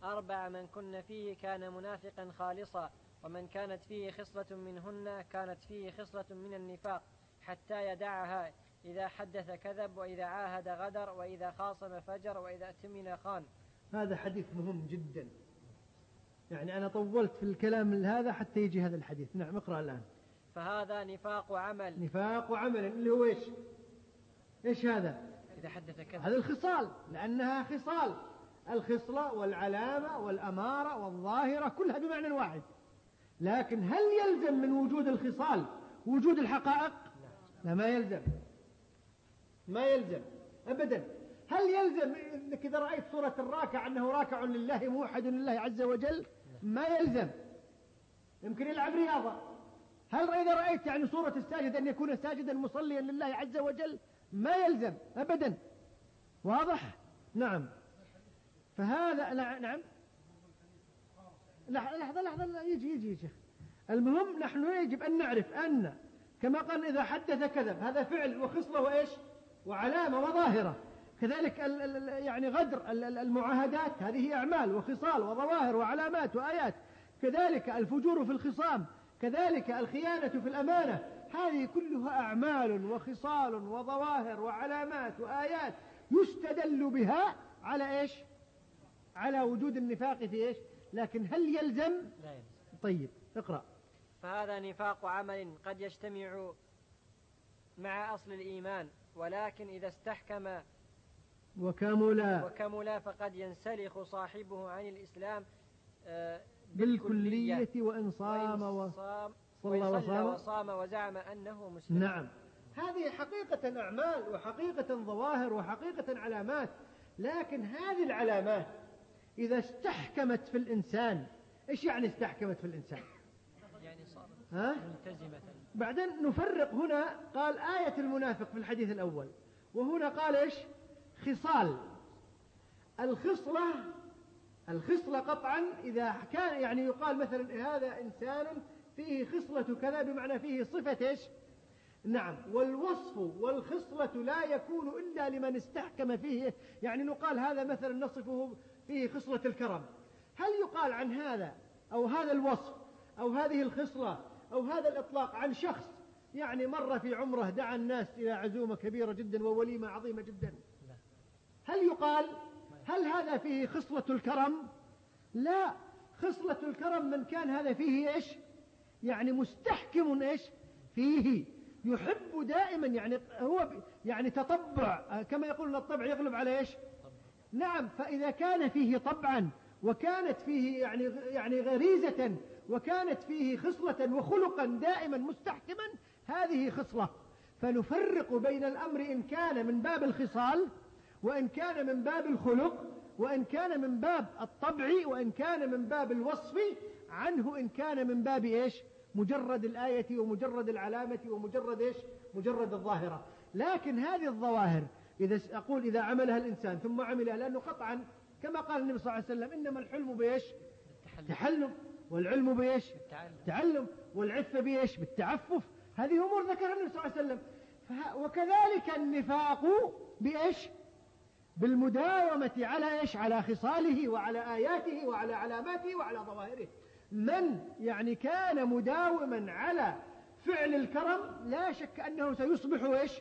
Speaker 1: أربع من كن فيه كان منافقا خالصا ومن كانت فيه خصلة منهن كانت فيه خصلة من النفاق حتى يدعها إذا حدث كذب وإذا عاهد غدر وإذا خاصم فجر وإذا اؤتمن خان.
Speaker 2: هذا حديث مهم جدا. يعني أنا طولت في الكلام هذا حتى يجي هذا الحديث. نعم اقرأ الآن.
Speaker 1: فهذا نفاق عمل.
Speaker 2: نفاق عمل. اللي هو إيش؟ إيش هذا؟
Speaker 1: إذا حدث كذب.
Speaker 2: هذا الخصال لأنها خصال. الخصلة والعلامة والأمارة والظاهرة كلها بمعنى واحد. لكن هل يلزم من وجود الخصال وجود الحقائق؟ لا ما يلزم. ما يلزم. أبدا. هل يلزم أنك إذا رأيت صورة الراكع أنه راكع لله موحد لله عز وجل؟ ما يلزم. يمكن يلعب رياضة. هل إذا رأيت يعني صورة الساجد أن يكون ساجدا مصليا لله عز وجل؟ ما يلزم أبدا. واضح؟ نعم. فهذا نعم. لحظة لحظة يجي يجي يجي المهم نحن يجب أن نعرف أن كما قال إذا حدث كذب هذا فعل وخصلة وإيش؟ وعلامة وظاهرة. كذلك يعني غدر المعاهدات هذه أعمال وخصال وظواهر وعلامات وآيات. كذلك الفجور في الخصام كذلك الخيانة في الأمانة هذه كلها أعمال وخصال وظواهر وعلامات وآيات يستدل بها على إيش؟ على وجود النفاق في إيش؟ لكن هل يلزم؟
Speaker 1: لا يلزم.
Speaker 2: طيب اقرأ.
Speaker 1: فهذا نفاق عمل قد يجتمع مع أصل الإيمان ولكن إذا استحكم
Speaker 2: وكمل.
Speaker 1: وكمل فقد ينسلخ صاحبه عن الإسلام آه،
Speaker 2: بالكلية وإن صام
Speaker 1: وإن صام وإن صلى وصام وزعم أنه مسلم.
Speaker 2: نعم. هذه حقيقة أعمال وحقيقة ظواهر وحقيقة علامات لكن هذه العلامات إذا استحكمت في الإنسان إيش يعني استحكمت في الإنسان؟
Speaker 1: يعني صارت
Speaker 2: ها؟
Speaker 1: ملتزمة.
Speaker 2: بعدين نفرق هنا قال آية المنافق في الحديث الخصلة قطعا إذا كان يعني يقال مثلا هذا إنسان فيه خصلة كذا بمعنى فيه صفة إيش؟ نعم. والوصف والخصلة لا يكون إلا لمن استحكم فيه. يعني نقال هذا مثلا نصفه فيه خصلة الكرم. هل يقال عن هذا أو هذا الوصف أو هذه الخصلة أو هذا الإطلاق عن شخص؟ يعني مر في عمره دعا الناس إلى عزومة كبيرة جدا ووليمة عظيمة جدا. هل يقال هل هذا فيه خصلة الكرم؟ لا خصلة الكرم من كان هذا فيه إيش؟ يعني مستحكم إيش؟ فيه يحب دائما يعني هو يعني تطبع كما يقولون الطبع يغلب على إيش؟ نعم فإذا كان فيه طبعا وكانت فيه يعني يعني غريزة وكانت فيه خصلة وخلقا دائما مستحكما هذه خصلة. فنفرق بين الأمر إن كان من باب الخصال وإن كان من باب الخلق وإن كان من باب الطبع وإن كان من باب الوصف عنه إن كان من باب إيش؟ مجرد الآية ومجرد العلامة ومجرد إيش؟ مجرد الظاهرة. لكن هذه الظواهر إذا أقول إذا عملها الإنسان ثم عملها لأنه قطعا كما قال النبي صلى الله عليه وسلم إنما الحلم بإيش؟ تحلم والعلم بإيش؟ تعلم والعفة بإيش؟ بالتعفف. هذه أمور ذكرها النبي صلى الله عليه وسلم. وكذلك النفاق بإيش؟ بالمداومة على إيش؟ على خصاله وعلى آياته وعلى علاماته وعلى ظواهره. من يعني كان مداوما على فعل الكرم لا شك أنه سيصبح إيش؟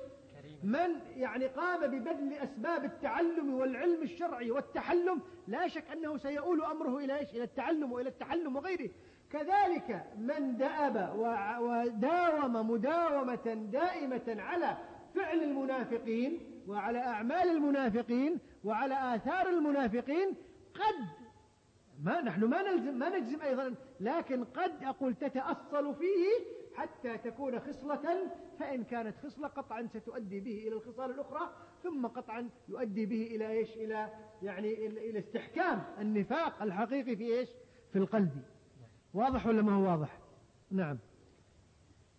Speaker 2: من يعني قام ببذل أسباب التعلم والعلم الشرعي والتحلم لا شك أنه سيؤول أمره إلى إيش؟ إلى التعلم وإلى التحلم وغيره. كذلك من دأب وداوم مداومة دائمة على فعل المنافقين وعلى أعمال المنافقين وعلى آثار المنافقين قد ما نحن ما نلزم ما نجزم أيضا لكن قد أقول تتأصل فيه حتى تكون خصلة فإن كانت خصلة قطعا ستؤدي به إلى الخصال الأخرى ثم قطعا يؤدي به إلى إيش؟ إلى يعني إلى استحكام النفاق الحقيقي في إيش؟ في القلب. واضح ولا ما هو واضح؟ نعم.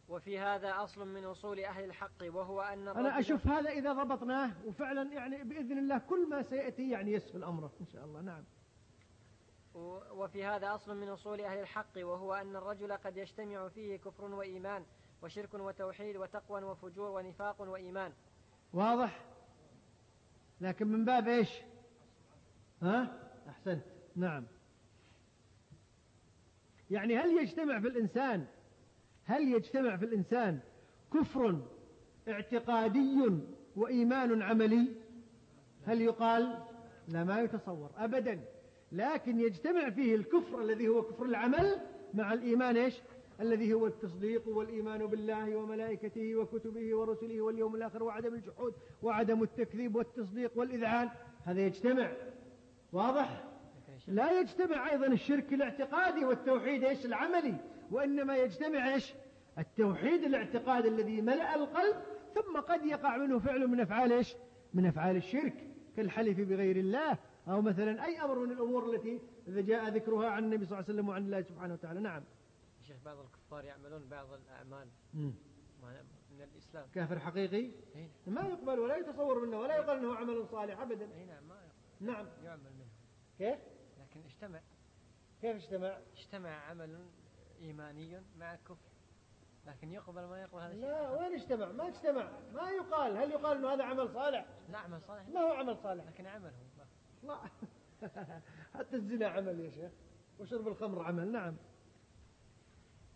Speaker 1: وفي هذا أصل من أصول أهل الحق وهو أن
Speaker 2: أنا أشوف هذا إذا ضبطناه وفعلا يعني بإذن الله كل ما سيأتي يعني يسهل أمره إن شاء الله. نعم.
Speaker 1: وفي هذا أصل من أصول أهل الحق وهو أن الرجل قد يجتمع فيه كفر وإيمان وشرك وتوحيد وتقوى وفجور ونفاق وإيمان.
Speaker 2: واضح؟ لكن من باب إيش؟ ها؟ أحسنت. نعم. يعني هل يجتمع في الإنسان هل يجتمع في الإنسان كفر اعتقادي وإيمان عملي؟ هل يقال؟ لا ما يتصور أبدا. لكن يجتمع فيه الكفر الذي هو كفر العمل مع الإيمان إيش؟ الذي هو التصديق والإيمان بالله وملائكته وكتبه ورسله واليوم الآخر وعدم الجحود وعدم التكذيب والتصديق والإذعان. هذا يجتمع. واضح؟ لا يجتمع أيضا الشرك الاعتقادي والتوحيد إيش؟ العملي. وإنما يجتمع إيش؟ التوحيد الاعتقاد الذي ملأ القلب ثم قد يقع منه فعل من أفعال إيش؟ من أفعال الشرك كالحلف بغير الله أو مثلا أي أمر من الأمور التي إذا جاء ذكرها عن النبي صلى الله عليه وسلم وعن الله سبحانه وتعالى. نعم.
Speaker 1: شيخ بعض الكفار يعملون بعض الأعمال من الإسلام.
Speaker 2: كافر حقيقي؟ إيه. ما يقبل ولا يتصور منه ولا يقال أنه عمل صالح أبدا.
Speaker 1: نعم ما
Speaker 2: نعم.
Speaker 1: يعمل منه.
Speaker 2: كيف؟
Speaker 1: لكن اجتمع.
Speaker 2: كيف اجتمع؟
Speaker 1: اجتمع عمل إيماني مع كفر لكن يقبل ما يقبل هذا الشيء
Speaker 2: لا وين اجتمع؟ ما اجتمع. ما يقال. هل يقال إنه هذا عمل صالح؟
Speaker 1: لا عمل صالح
Speaker 2: ما هو عمل صالح؟
Speaker 1: لكن عمل
Speaker 2: هو لا. [laughs] حتى الزنا عمل يا شيخ. وشرب الخمر عمل. نعم.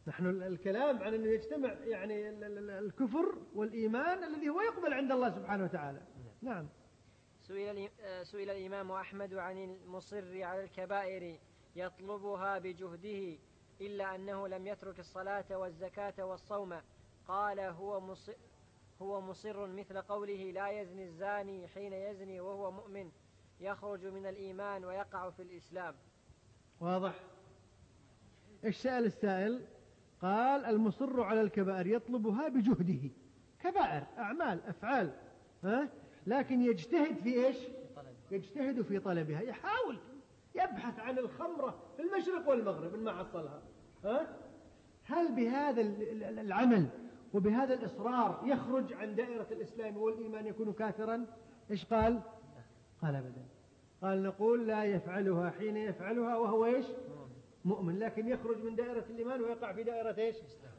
Speaker 2: نحن الكلام عن أنه يجتمع يعني الكفر والإيمان الذي هو يقبل عند الله سبحانه وتعالى. نعم.
Speaker 1: سئل, سئل الإمام أحمد عن المصر على الكبائر يطلبها بجهده. إلا أنه لم يترك الصلاة والزكاة والصوم. قال هو مصر, هو مصر مثل قوله لا يزني الزاني حين يزني وهو مؤمن يخرج من الإيمان ويقع في الإسلام.
Speaker 2: واضح. إيش سأل السائل؟ قال المصر على الكبائر يطلبها بجهده. كبائر أعمال أفعال ها؟ لكن يجتهد في إيش؟ يجتهد في طلبها. يحاول. يبحث عن الخمرة في المشرق والمغرب ما حصلها. ها؟ هل بهذا العمل وبهذا الإصرار يخرج عن دائرة الإسلام والإيمان يكون كافرا؟ إيش قال؟ قال أبدا. قال نقول لا يفعلها حين يفعلها وهو إيش؟ مؤمن. لكن يخرج من دائرة الإيمان ويقع في دائرة إيش؟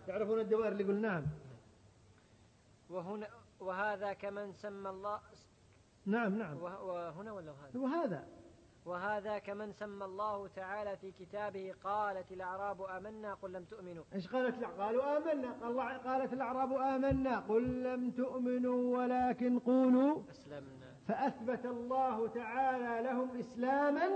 Speaker 2: تعرفون الدوائر اللي قلنا نعم.
Speaker 1: وهنا وهذا كمن سمى الله
Speaker 2: نعم نعم.
Speaker 1: وهنا ولا وهذا
Speaker 2: وهذا.
Speaker 1: وهذا كمن سمى الله تعالى في كتابه قالت الأعراب آمنا قل لم تؤمنوا.
Speaker 2: إيش قالت قالوا آمنا. الله قالت الأعراب آمنا. قل لم تؤمنوا ولكن قولوا.
Speaker 1: أسلمنا.
Speaker 2: فأثبت الله تعالى لهم إسلاما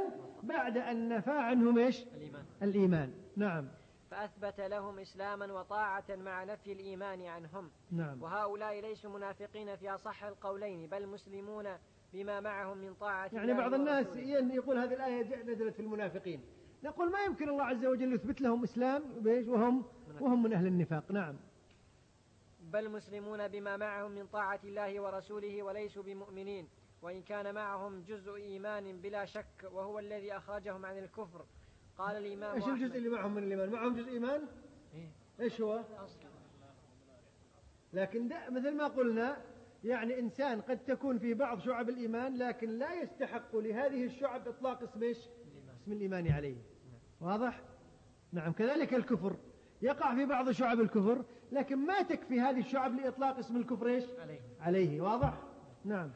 Speaker 2: بعد أن نفى عنهم إيش؟
Speaker 1: الإيمان.
Speaker 2: الإيمان. نعم.
Speaker 1: فأثبت لهم إسلاما وطاعة مع نفي الإيمان عنهم.
Speaker 2: نعم.
Speaker 1: وهؤلاء ليسوا منافقين في أصح القولين بل مسلمون بما معهم من طاعة
Speaker 2: يعني بعض الناس يقول هذه الآية نزلت في المنافقين. نقول ما يمكن الله عز وجل يثبت لهم إسلام وهم وهم من أهل النفاق. نعم.
Speaker 1: بل مسلمون بما معهم من طاعة الله ورسوله وليسوا بمؤمنين. وإن كان معهم جزء إيمان بلا شك وهو الذي أخرجهم عن الكفر. قال الإمام
Speaker 2: إيش الجزء اللي معهم من الإيمان؟ معهم جزء إيمان؟
Speaker 1: إيه؟
Speaker 2: إيش هو؟ لكن مثل ما قلنا يعني إنسان قد تكون في بعض شعب الإيمان لكن لا يستحق لهذه الشعب إطلاق اسم إيش؟ اسم الإيمان عليه. واضح؟ نعم كذلك الكفر. يقع في بعض شعب الكفر لكن ما تكفي هذه الشعب لإطلاق اسم الكفر إيش؟
Speaker 1: عليه,
Speaker 2: عليه. واضح؟ نعم.